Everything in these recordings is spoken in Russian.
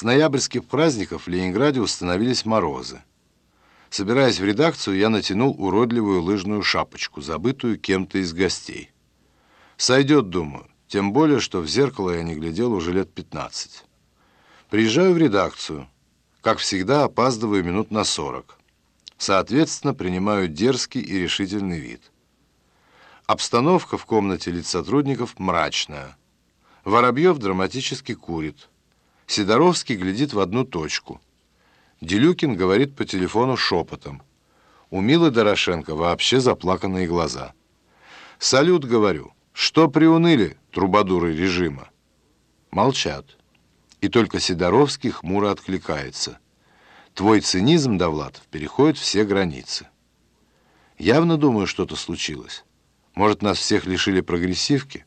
С ноябрьских праздников в Ленинграде установились морозы. Собираясь в редакцию, я натянул уродливую лыжную шапочку, забытую кем-то из гостей. Сойдет, думаю, тем более, что в зеркало я не глядел уже лет 15. Приезжаю в редакцию. Как всегда, опаздываю минут на 40. Соответственно, принимаю дерзкий и решительный вид. Обстановка в комнате лиц сотрудников мрачная. Воробьев драматически курит. Сидоровский глядит в одну точку. Делюкин говорит по телефону шепотом. У Милы Дорошенко вообще заплаканные глаза. «Салют», — говорю. «Что приуныли, трубадуры режима?» Молчат. И только Сидоровский хмуро откликается. «Твой цинизм, Довлатов, переходит все границы». Явно думаю, что-то случилось. Может, нас всех лишили прогрессивки?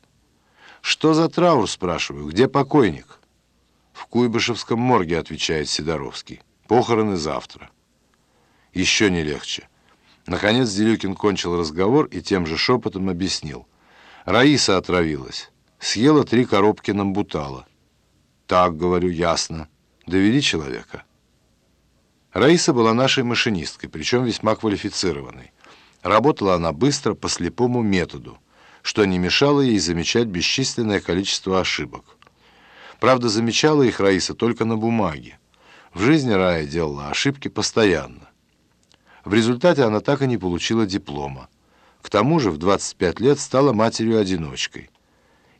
Что за траур, спрашиваю, где покойник? В Куйбышевском морге, отвечает Сидоровский. Похороны завтра. Еще не легче. Наконец Делюкин кончил разговор и тем же шепотом объяснил. Раиса отравилась. Съела три коробки намбутала. Так, говорю, ясно. Довели человека. Раиса была нашей машинисткой, причем весьма квалифицированной. Работала она быстро по слепому методу, что не мешало ей замечать бесчисленное количество ошибок. Правда, замечала их Раиса только на бумаге. В жизни Рая делала ошибки постоянно. В результате она так и не получила диплома. К тому же в 25 лет стала матерью-одиночкой.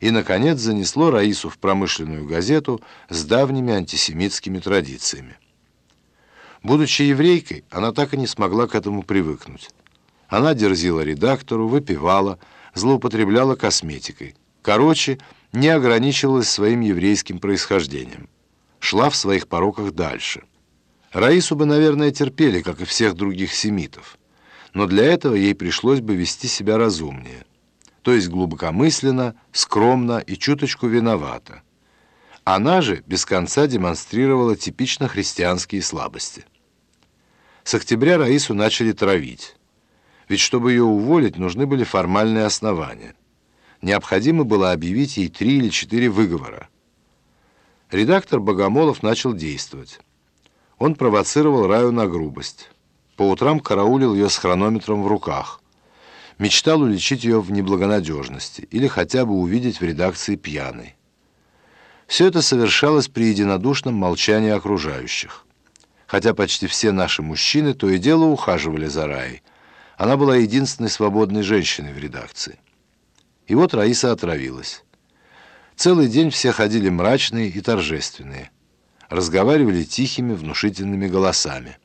И, наконец, занесло Раису в промышленную газету с давними антисемитскими традициями. Будучи еврейкой, она так и не смогла к этому привыкнуть. Она дерзила редактору, выпивала, злоупотребляла косметикой. Короче, не ограничивалась своим еврейским происхождением. Шла в своих пороках дальше. Раису бы, наверное, терпели, как и всех других семитов. Но для этого ей пришлось бы вести себя разумнее. То есть глубокомысленно, скромно и чуточку виновата. Она же без конца демонстрировала типично христианские слабости. С октября Раису начали травить. Ведь чтобы ее уволить, нужны были формальные основания. Необходимо было объявить ей три или четыре выговора. Редактор Богомолов начал действовать. Он провоцировал Раю на грубость. По утрам караулил ее с хронометром в руках. Мечтал уличить ее в неблагонадежности или хотя бы увидеть в редакции пьяной. Все это совершалось при единодушном молчании окружающих. Хотя почти все наши мужчины то и дело ухаживали за Раей – она была единственной свободной женщиной в редакции. И вот Раиса отравилась. Целый день все ходили мрачные и торжественные. Разговаривали тихими, внушительными голосами.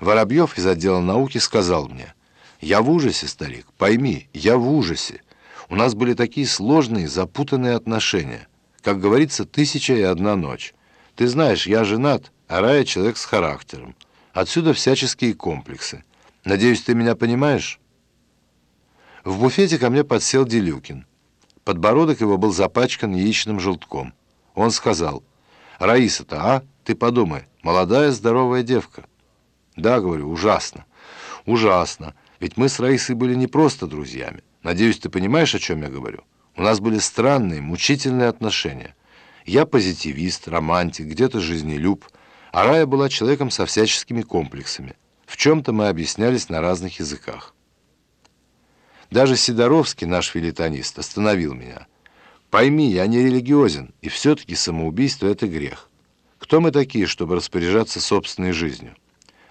Воробьев из отдела науки сказал мне, «Я в ужасе, старик, пойми, я в ужасе. У нас были такие сложные, запутанные отношения. Как говорится, тысяча и одна ночь. Ты знаешь, я женат, а Рая человек с характером. Отсюда всяческие комплексы. Надеюсь, ты меня понимаешь?» В буфете ко мне подсел Делюкин. Подбородок его был запачкан яичным желтком. Он сказал, «Раиса-то, а? Ты подумай, молодая здоровая девка». «Да, — говорю, — ужасно, ужасно. Ведь мы с Раисой были не просто друзьями. Надеюсь, ты понимаешь, о чем я говорю? У нас были странные, мучительные отношения. Я позитивист, романтик, где-то жизнелюб, а Рая была человеком со всяческими комплексами. В чем-то мы объяснялись на разных языках. Даже Сидоровский, наш филитонист, остановил меня. Пойми, я не религиозен, и все-таки самоубийство — это грех. Кто мы такие, чтобы распоряжаться собственной жизнью?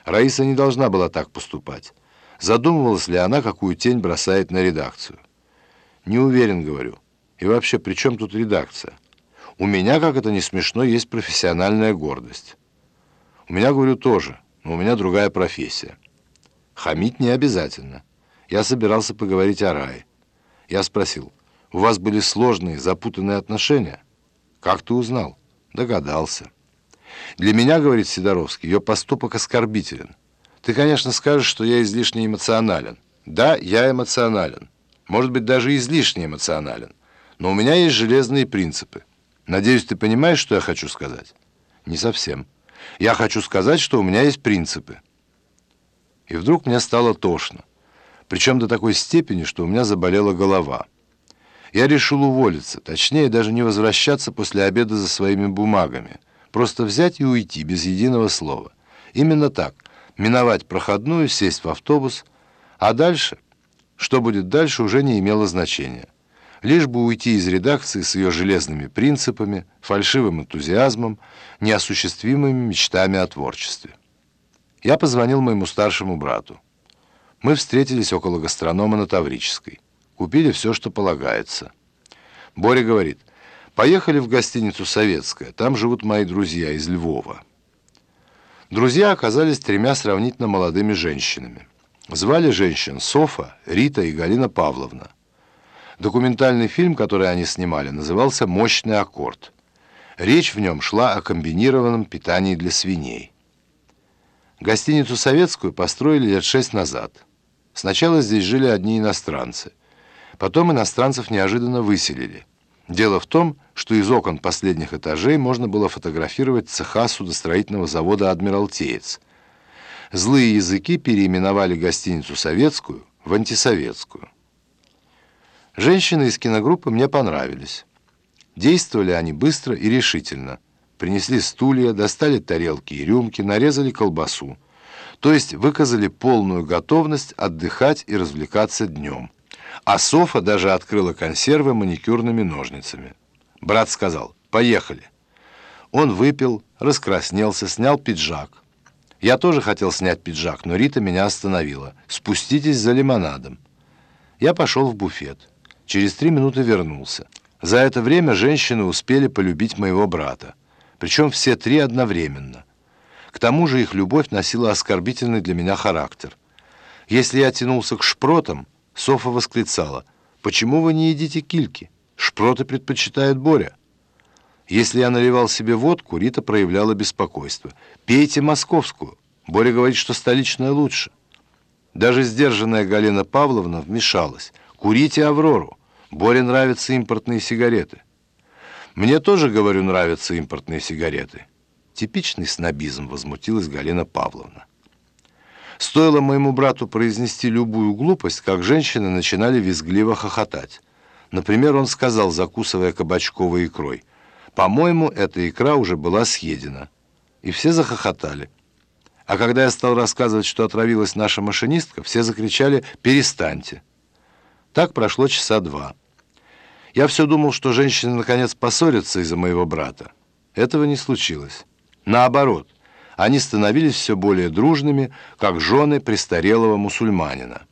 Раиса не должна была так поступать. Задумывалась ли она, какую тень бросает на редакцию? Не уверен, говорю. И вообще, при чем тут редакция? У меня, как это не смешно, есть профессиональная гордость. У меня, говорю, тоже но у меня другая профессия. Хамить не обязательно. Я собирался поговорить о рае. Я спросил, у вас были сложные, запутанные отношения? Как ты узнал? Догадался. Для меня, говорит Сидоровский, ее поступок оскорбителен. Ты, конечно, скажешь, что я излишне эмоционален. Да, я эмоционален. Может быть, даже излишне эмоционален. Но у меня есть железные принципы. Надеюсь, ты понимаешь, что я хочу сказать? Не совсем. Я хочу сказать, что у меня есть принципы. И вдруг мне стало тошно. Причем до такой степени, что у меня заболела голова. Я решил уволиться, точнее, даже не возвращаться после обеда за своими бумагами, Просто взять и уйти без единого слова. Именно так. Миновать проходную, сесть в автобус. А дальше? Что будет дальше, уже не имело значения. Лишь бы уйти из редакции с ее железными принципами, фальшивым энтузиазмом, неосуществимыми мечтами о творчестве. Я позвонил моему старшему брату. Мы встретились около гастронома на Таврической. Купили все, что полагается. Боря говорит, поехали в гостиницу «Советская», там живут мои друзья из Львова. Друзья оказались тремя сравнительно молодыми женщинами. Звали женщин Софа, Рита и Галина Павловна. Документальный фильм, который они снимали, назывался «Мощный аккорд». Речь в нем шла о комбинированном питании для свиней. Гостиницу «Советскую» построили лет шесть назад. Сначала здесь жили одни иностранцы. Потом иностранцев неожиданно выселили. Дело в том, что из окон последних этажей можно было фотографировать цеха судостроительного завода «Адмиралтеец». Злые языки переименовали гостиницу «Советскую» в «Антисоветскую». Женщины из киногруппы мне понравились. Действовали они быстро и решительно. Принесли стулья, достали тарелки и рюмки, нарезали колбасу. То есть выказали полную готовность отдыхать и развлекаться днем. А Софа даже открыла консервы маникюрными ножницами. Брат сказал «Поехали». Он выпил, раскраснелся, снял пиджак. Я тоже хотел снять пиджак, но Рита меня остановила. «Спуститесь за лимонадом». Я пошел в буфет. Через три минуты вернулся. За это время женщины успели полюбить моего брата. Причем все три одновременно. К тому же их любовь носила оскорбительный для меня характер. Если я тянулся к шпротам, Софа восклицала, «Почему вы не едите кильки? Шпроты предпочитают Боря». Если я наливал себе водку, Рита проявляла беспокойство. «Пейте московскую. Боря говорит, что столичная лучше». Даже сдержанная Галина Павловна вмешалась. «Курите Аврору. Боре нравятся импортные сигареты». «Мне тоже, говорю, нравятся импортные сигареты». Типичный снобизм, возмутилась Галина Павловна. Стоило моему брату произнести любую глупость, как женщины начинали визгливо хохотать. Например, он сказал, закусывая кабачковой икрой, «По-моему, эта икра уже была съедена». И все захохотали. А когда я стал рассказывать, что отравилась наша машинистка, все закричали «Перестаньте». Так прошло часа два. Я все думал, что женщины наконец поссорятся из-за моего брата. Этого не случилось. Наоборот – они становились все более дружными, как жены престарелого мусульманина.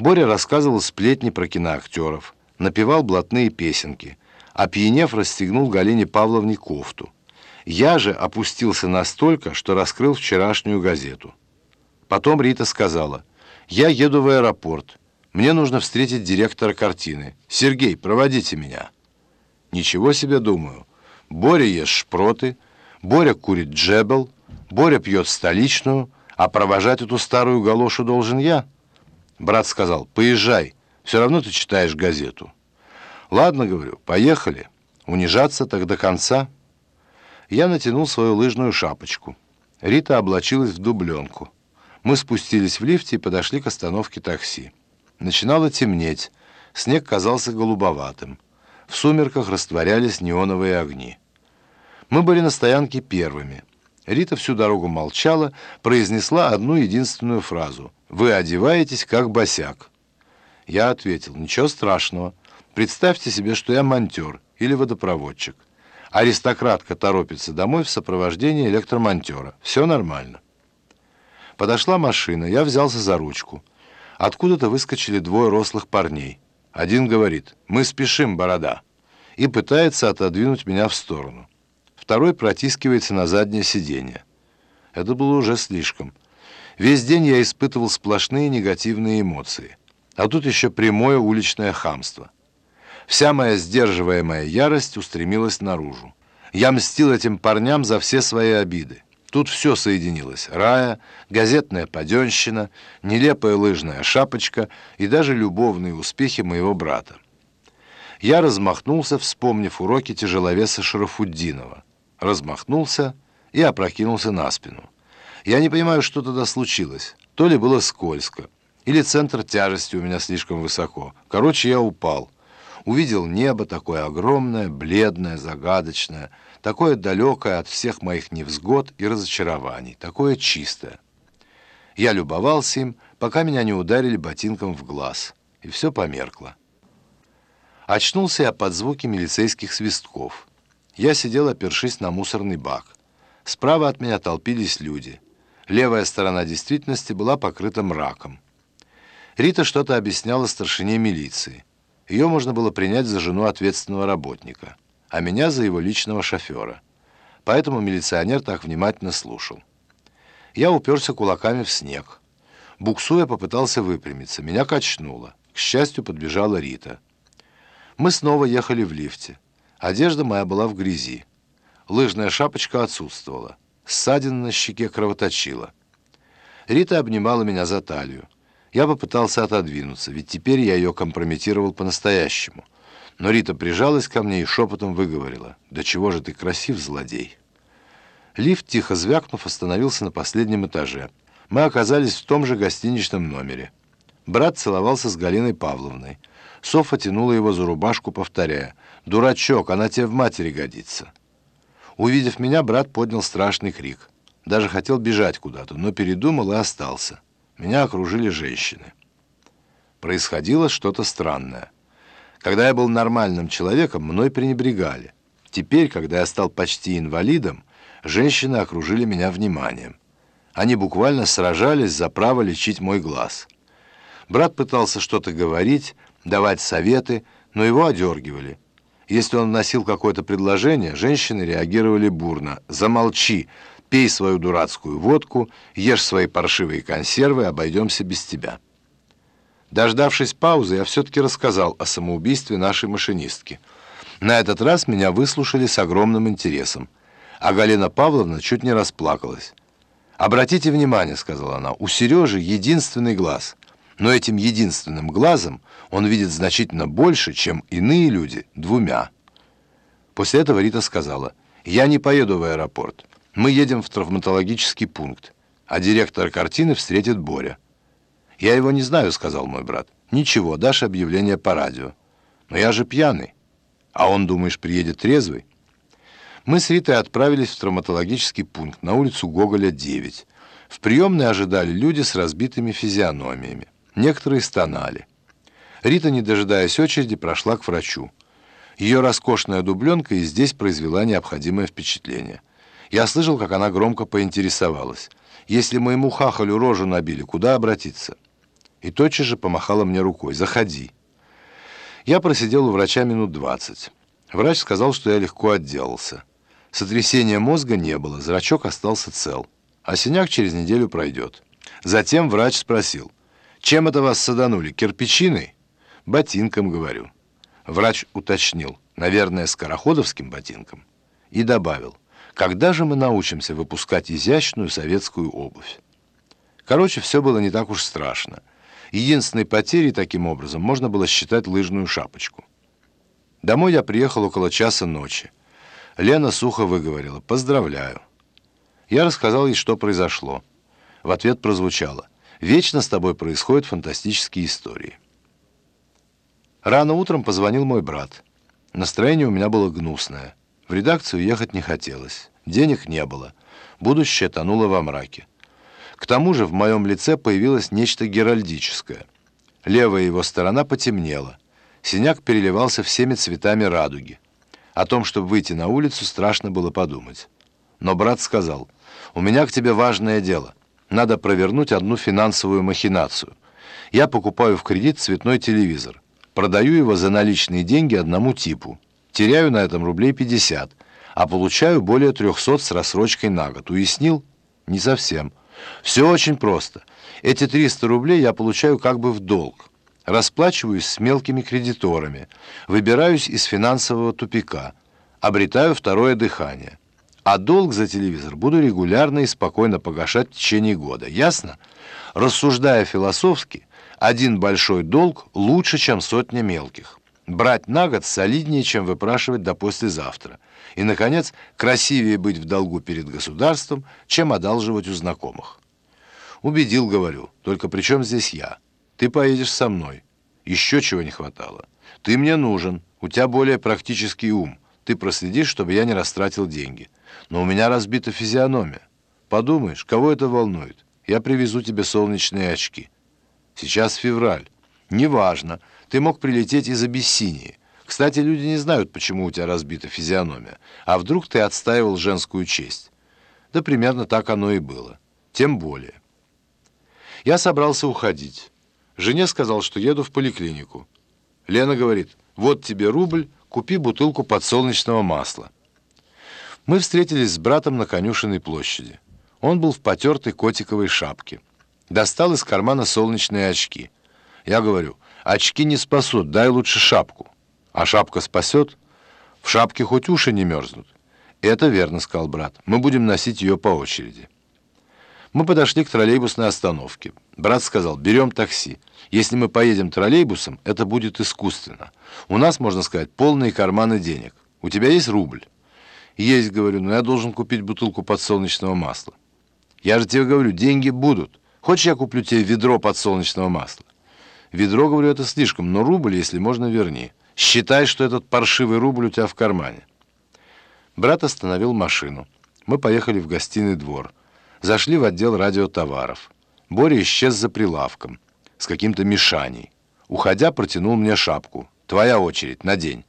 Боря рассказывал сплетни про киноактеров, напевал блатные песенки, а пьянев расстегнул Галине Павловне кофту. Я же опустился настолько, что раскрыл вчерашнюю газету. Потом Рита сказала, «Я еду в аэропорт. Мне нужно встретить директора картины. Сергей, проводите меня». Ничего себе, думаю. Боря ест шпроты, Боря курит джебел, Боря пьет столичную, а провожать эту старую галошу должен я. Брат сказал, поезжай, все равно ты читаешь газету. Ладно, говорю, поехали. Унижаться так до конца. Я натянул свою лыжную шапочку. Рита облачилась в дубленку. Мы спустились в лифте и подошли к остановке такси. Начинало темнеть, снег казался голубоватым. В сумерках растворялись неоновые огни. Мы были на стоянке первыми. Рита всю дорогу молчала, произнесла одну единственную фразу. «Вы одеваетесь как босяк». Я ответил, «Ничего страшного. Представьте себе, что я монтер или водопроводчик. Аристократка торопится домой в сопровождении электромонтера. Все нормально». Подошла машина, я взялся за ручку. Откуда-то выскочили двое рослых парней. Один говорит, «Мы спешим, борода», и пытается отодвинуть меня в сторону второй протискивается на заднее сиденье. Это было уже слишком. Весь день я испытывал сплошные негативные эмоции. А тут еще прямое уличное хамство. Вся моя сдерживаемая ярость устремилась наружу. Я мстил этим парням за все свои обиды. Тут все соединилось. Рая, газетная паденщина, нелепая лыжная шапочка и даже любовные успехи моего брата. Я размахнулся, вспомнив уроки тяжеловеса Шарафуддинова размахнулся и опрокинулся на спину. Я не понимаю, что тогда случилось. То ли было скользко, или центр тяжести у меня слишком высоко. Короче, я упал. Увидел небо такое огромное, бледное, загадочное. такое далекое от всех моих невзгод и разочарований, такое чистое. Я любовался им, пока меня не ударили ботинком в глаз, и все померкло. Очнулся я под звуки милицейских свистков. Я сидел, опершись на мусорный бак. Справа от меня толпились люди. Левая сторона действительности была покрыта мраком. Рита что-то объясняла старшине милиции. Ее можно было принять за жену ответственного работника, а меня за его личного шофера. Поэтому милиционер так внимательно слушал. Я уперся кулаками в снег. Буксуя попытался выпрямиться. Меня качнуло. К счастью, подбежала Рита. Мы снова ехали в лифте. Одежда моя была в грязи. Лыжная шапочка отсутствовала. Ссадина на щеке кровоточила. Рита обнимала меня за талию. Я попытался отодвинуться, ведь теперь я ее компрометировал по-настоящему. Но Рита прижалась ко мне и шепотом выговорила. «Да чего же ты красив, злодей!» Лифт, тихо звякнув, остановился на последнем этаже. Мы оказались в том же гостиничном номере. Брат целовался с Галиной Павловной. Софа тянула его за рубашку, повторяя. «Дурачок, она тебе в матери годится». Увидев меня, брат поднял страшный крик. Даже хотел бежать куда-то, но передумал и остался. Меня окружили женщины. Происходило что-то странное. Когда я был нормальным человеком, мной пренебрегали. Теперь, когда я стал почти инвалидом, женщины окружили меня вниманием. Они буквально сражались за право лечить мой глаз. Брат пытался что-то говорить, давать советы, но его одергивали. Если он вносил какое-то предложение, женщины реагировали бурно. «Замолчи! Пей свою дурацкую водку, ешь свои паршивые консервы, обойдемся без тебя». Дождавшись паузы, я все-таки рассказал о самоубийстве нашей машинистки. На этот раз меня выслушали с огромным интересом, а Галина Павловна чуть не расплакалась. «Обратите внимание», — сказала она, — «у Сережи единственный глаз» но этим единственным глазом он видит значительно больше, чем иные люди двумя. После этого Рита сказала, «Я не поеду в аэропорт. Мы едем в травматологический пункт, а директора картины встретит Боря». «Я его не знаю», — сказал мой брат. «Ничего, дашь объявление по радио». «Но я же пьяный». «А он, думаешь, приедет трезвый?» Мы с Ритой отправились в травматологический пункт на улицу Гоголя, 9. В приемной ожидали люди с разбитыми физиономиями. Некоторые стонали. Рита, не дожидаясь очереди, прошла к врачу. Ее роскошная дубленка и здесь произвела необходимое впечатление. Я слышал, как она громко поинтересовалась. «Если моему хахалю рожу набили, куда обратиться?» И тотчас же помахала мне рукой. «Заходи». Я просидел у врача минут двадцать. Врач сказал, что я легко отделался. Сотрясения мозга не было, зрачок остался цел. А синяк через неделю пройдет. Затем врач спросил – чем это вас саданули? Кирпичиной? Ботинком, говорю. Врач уточнил. Наверное, скороходовским ботинком. И добавил. Когда же мы научимся выпускать изящную советскую обувь? Короче, все было не так уж страшно. Единственной потерей таким образом можно было считать лыжную шапочку. Домой я приехал около часа ночи. Лена сухо выговорила «Поздравляю». Я рассказал ей, что произошло. В ответ прозвучало Вечно с тобой происходят фантастические истории. Рано утром позвонил мой брат. Настроение у меня было гнусное. В редакцию ехать не хотелось. Денег не было. Будущее тонуло во мраке. К тому же в моем лице появилось нечто геральдическое. Левая его сторона потемнела. Синяк переливался всеми цветами радуги. О том, чтобы выйти на улицу, страшно было подумать. Но брат сказал, «У меня к тебе важное дело» надо провернуть одну финансовую махинацию. Я покупаю в кредит цветной телевизор, продаю его за наличные деньги одному типу, теряю на этом рублей 50, а получаю более 300 с рассрочкой на год. Уяснил? Не совсем. Все очень просто. Эти 300 рублей я получаю как бы в долг. Расплачиваюсь с мелкими кредиторами, выбираюсь из финансового тупика, обретаю второе дыхание а долг за телевизор буду регулярно и спокойно погашать в течение года. Ясно? Рассуждая философски, один большой долг лучше, чем сотня мелких. Брать на год солиднее, чем выпрашивать до послезавтра. И, наконец, красивее быть в долгу перед государством, чем одалживать у знакомых. Убедил, говорю, только при чем здесь я? Ты поедешь со мной. Еще чего не хватало. Ты мне нужен, у тебя более практический ум. ты проследишь, чтобы я не растратил деньги. Но у меня разбита физиономия. Подумаешь, кого это волнует? Я привезу тебе солнечные очки. Сейчас февраль. Неважно. Ты мог прилететь из Абиссинии. Кстати, люди не знают, почему у тебя разбита физиономия. А вдруг ты отстаивал женскую честь? Да примерно так оно и было. Тем более. Я собрался уходить. Жене сказал, что еду в поликлинику. Лена говорит, вот тебе рубль, купи бутылку подсолнечного масла. Мы встретились с братом на конюшенной площади. Он был в потертой котиковой шапке. Достал из кармана солнечные очки. Я говорю, очки не спасут, дай лучше шапку. А шапка спасет? В шапке хоть уши не мерзнут. Это верно, сказал брат. Мы будем носить ее по очереди. Мы подошли к троллейбусной остановке. Брат сказал, берем такси. Если мы поедем троллейбусом, это будет искусственно. У нас, можно сказать, полные карманы денег. У тебя есть рубль? Есть, говорю, но я должен купить бутылку подсолнечного масла. Я же тебе говорю, деньги будут. Хочешь, я куплю тебе ведро подсолнечного масла? Ведро, говорю, это слишком, но рубль, если можно, верни. Считай, что этот паршивый рубль у тебя в кармане. Брат остановил машину. Мы поехали в гостиный двор. Зашли в отдел радиотоваров. Боря исчез за прилавком с каким-то мешанием. Уходя, протянул мне шапку. «Твоя очередь, надень».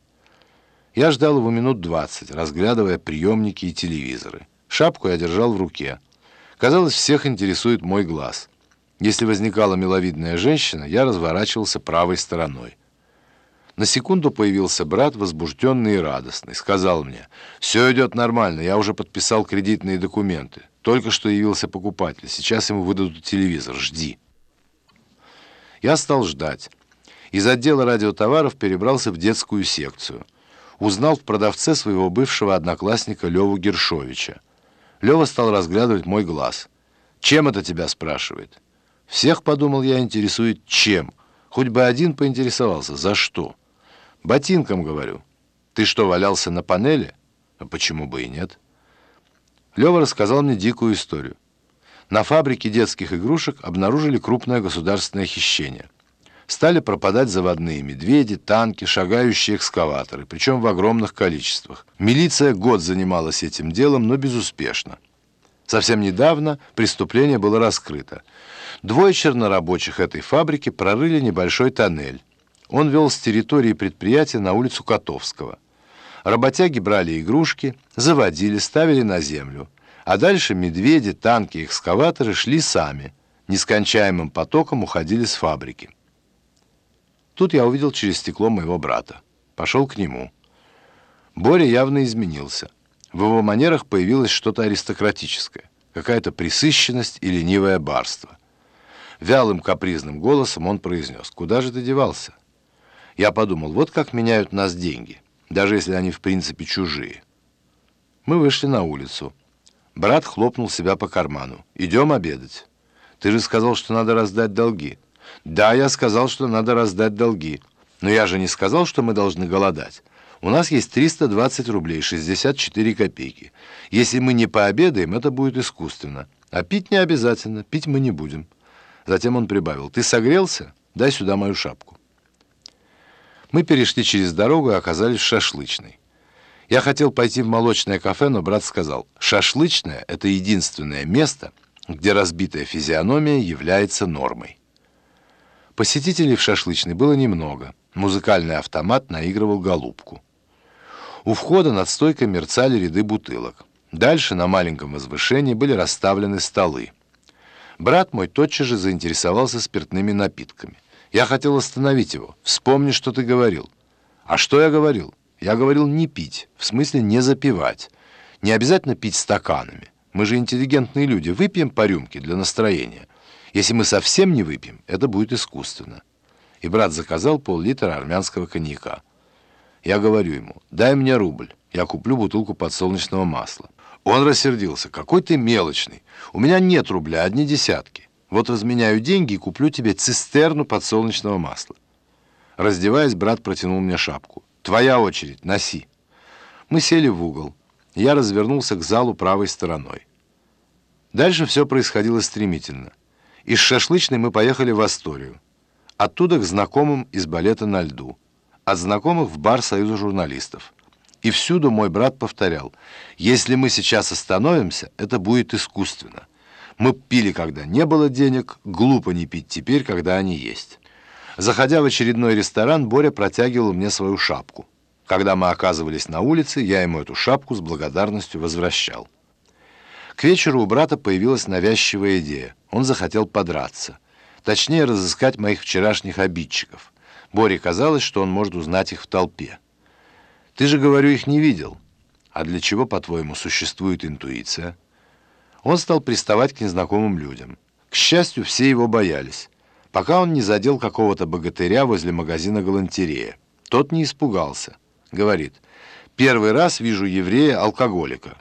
Я ждал его минут двадцать, разглядывая приемники и телевизоры. Шапку я держал в руке. Казалось, всех интересует мой глаз. Если возникала миловидная женщина, я разворачивался правой стороной. На секунду появился брат, возбужденный и радостный. Сказал мне, «Все идет нормально, я уже подписал кредитные документы. Только что явился покупатель, сейчас ему выдадут телевизор, жди». Я стал ждать. Из отдела радиотоваров перебрался в детскую секцию. Узнал в продавце своего бывшего одноклассника Леву Гершовича. Лева стал разглядывать мой глаз. «Чем это тебя?» – спрашивает. «Всех, подумал я, интересует чем. Хоть бы один поинтересовался. За что?» Ботинком, говорю. Ты что, валялся на панели? А почему бы и нет? Лева рассказал мне дикую историю. На фабрике детских игрушек обнаружили крупное государственное хищение. Стали пропадать заводные медведи, танки, шагающие экскаваторы, причем в огромных количествах. Милиция год занималась этим делом, но безуспешно. Совсем недавно преступление было раскрыто. Двое чернорабочих этой фабрики прорыли небольшой тоннель. Он вел с территории предприятия на улицу Котовского. Работяги брали игрушки, заводили, ставили на землю. А дальше медведи, танки экскаваторы шли сами. Нескончаемым потоком уходили с фабрики. Тут я увидел через стекло моего брата. Пошел к нему. Боря явно изменился. В его манерах появилось что-то аристократическое. Какая-то присыщенность и ленивое барство. Вялым капризным голосом он произнес. «Куда же ты девался?» Я подумал, вот как меняют нас деньги, даже если они в принципе чужие. Мы вышли на улицу. Брат хлопнул себя по карману. «Идем обедать». «Ты же сказал, что надо раздать долги». «Да, я сказал, что надо раздать долги. Но я же не сказал, что мы должны голодать. У нас есть 320 рублей 64 копейки. Если мы не пообедаем, это будет искусственно. А пить не обязательно, пить мы не будем». Затем он прибавил. «Ты согрелся? Дай сюда мою шапку». Мы перешли через дорогу и оказались в шашлычной. Я хотел пойти в молочное кафе, но брат сказал, шашлычное – это единственное место, где разбитая физиономия является нормой. Посетителей в шашлычной было немного. Музыкальный автомат наигрывал голубку. У входа над стойкой мерцали ряды бутылок. Дальше на маленьком возвышении были расставлены столы. Брат мой тотчас же заинтересовался спиртными напитками. Я хотел остановить его. Вспомни, что ты говорил. А что я говорил? Я говорил не пить, в смысле не запивать. Не обязательно пить стаканами. Мы же интеллигентные люди. Выпьем по рюмке для настроения. Если мы совсем не выпьем, это будет искусственно. И брат заказал пол-литра армянского коньяка. Я говорю ему, дай мне рубль, я куплю бутылку подсолнечного масла. Он рассердился, какой ты мелочный. У меня нет рубля, одни десятки. Вот разменяю деньги и куплю тебе цистерну подсолнечного масла. Раздеваясь, брат протянул мне шапку. Твоя очередь, носи. Мы сели в угол. Я развернулся к залу правой стороной. Дальше все происходило стремительно. Из шашлычной мы поехали в Асторию. Оттуда к знакомым из балета на льду. От знакомых в бар Союза журналистов. И всюду мой брат повторял, если мы сейчас остановимся, это будет искусственно. Мы пили, когда не было денег, глупо не пить теперь, когда они есть. Заходя в очередной ресторан, Боря протягивал мне свою шапку. Когда мы оказывались на улице, я ему эту шапку с благодарностью возвращал. К вечеру у брата появилась навязчивая идея. Он захотел подраться. Точнее, разыскать моих вчерашних обидчиков. Боре казалось, что он может узнать их в толпе. «Ты же, говорю, их не видел. А для чего, по-твоему, существует интуиция?» Он стал приставать к незнакомым людям. К счастью, все его боялись, пока он не задел какого-то богатыря возле магазина галантерея. Тот не испугался. Говорит, «Первый раз вижу еврея-алкоголика».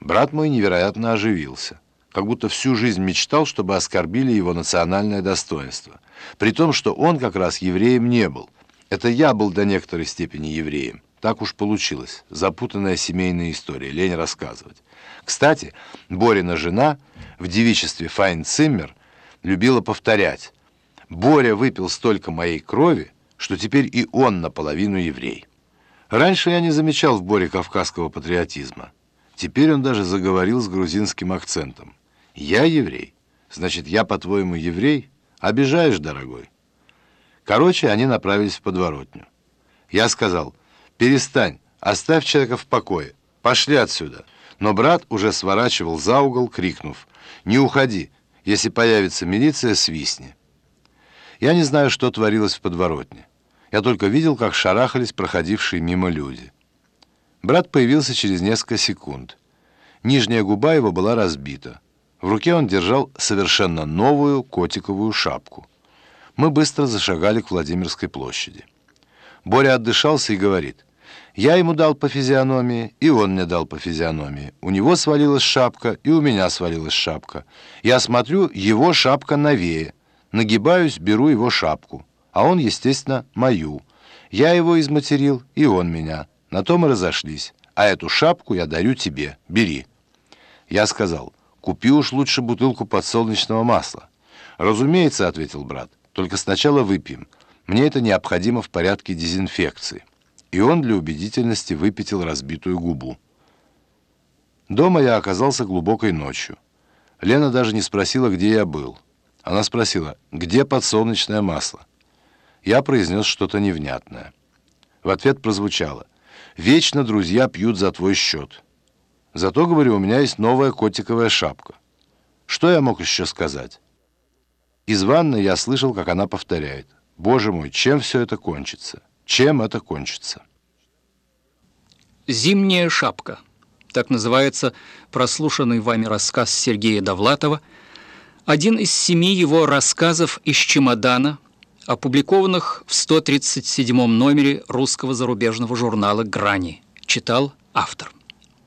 Брат мой невероятно оживился, как будто всю жизнь мечтал, чтобы оскорбили его национальное достоинство, при том, что он как раз евреем не был. Это я был до некоторой степени евреем. Так уж получилось. Запутанная семейная история. Лень рассказывать. Кстати, Борина жена в девичестве Файн Циммер любила повторять. Боря выпил столько моей крови, что теперь и он наполовину еврей. Раньше я не замечал в Боре кавказского патриотизма. Теперь он даже заговорил с грузинским акцентом. «Я еврей? Значит, я, по-твоему, еврей? Обижаешь, дорогой?» Короче, они направились в подворотню. Я сказал, «Перестань, оставь человека в покое, пошли отсюда». Но брат уже сворачивал за угол, крикнув, «Не уходи, если появится милиция, свистни». Я не знаю, что творилось в подворотне. Я только видел, как шарахались проходившие мимо люди. Брат появился через несколько секунд. Нижняя губа его была разбита. В руке он держал совершенно новую котиковую шапку. Мы быстро зашагали к Владимирской площади. Боря отдышался и говорит, «Я ему дал по физиономии, и он мне дал по физиономии. У него свалилась шапка, и у меня свалилась шапка. Я смотрю, его шапка новее. Нагибаюсь, беру его шапку, а он, естественно, мою. Я его изматерил, и он меня». На то мы разошлись. А эту шапку я дарю тебе. Бери. Я сказал, купи уж лучше бутылку подсолнечного масла. Разумеется, ответил брат, только сначала выпьем. Мне это необходимо в порядке дезинфекции. И он для убедительности выпятил разбитую губу. Дома я оказался глубокой ночью. Лена даже не спросила, где я был. Она спросила, где подсолнечное масло. Я произнес что-то невнятное. В ответ прозвучало – Вечно друзья пьют за твой счет. Зато, говорю, у меня есть новая котиковая шапка. Что я мог еще сказать? Из ванной я слышал, как она повторяет. Боже мой, чем все это кончится? Чем это кончится? «Зимняя шапка» — так называется прослушанный вами рассказ Сергея Довлатова, один из семи его рассказов из чемодана — опубликованных в 137 номере русского зарубежного журнала «Грани», читал автор.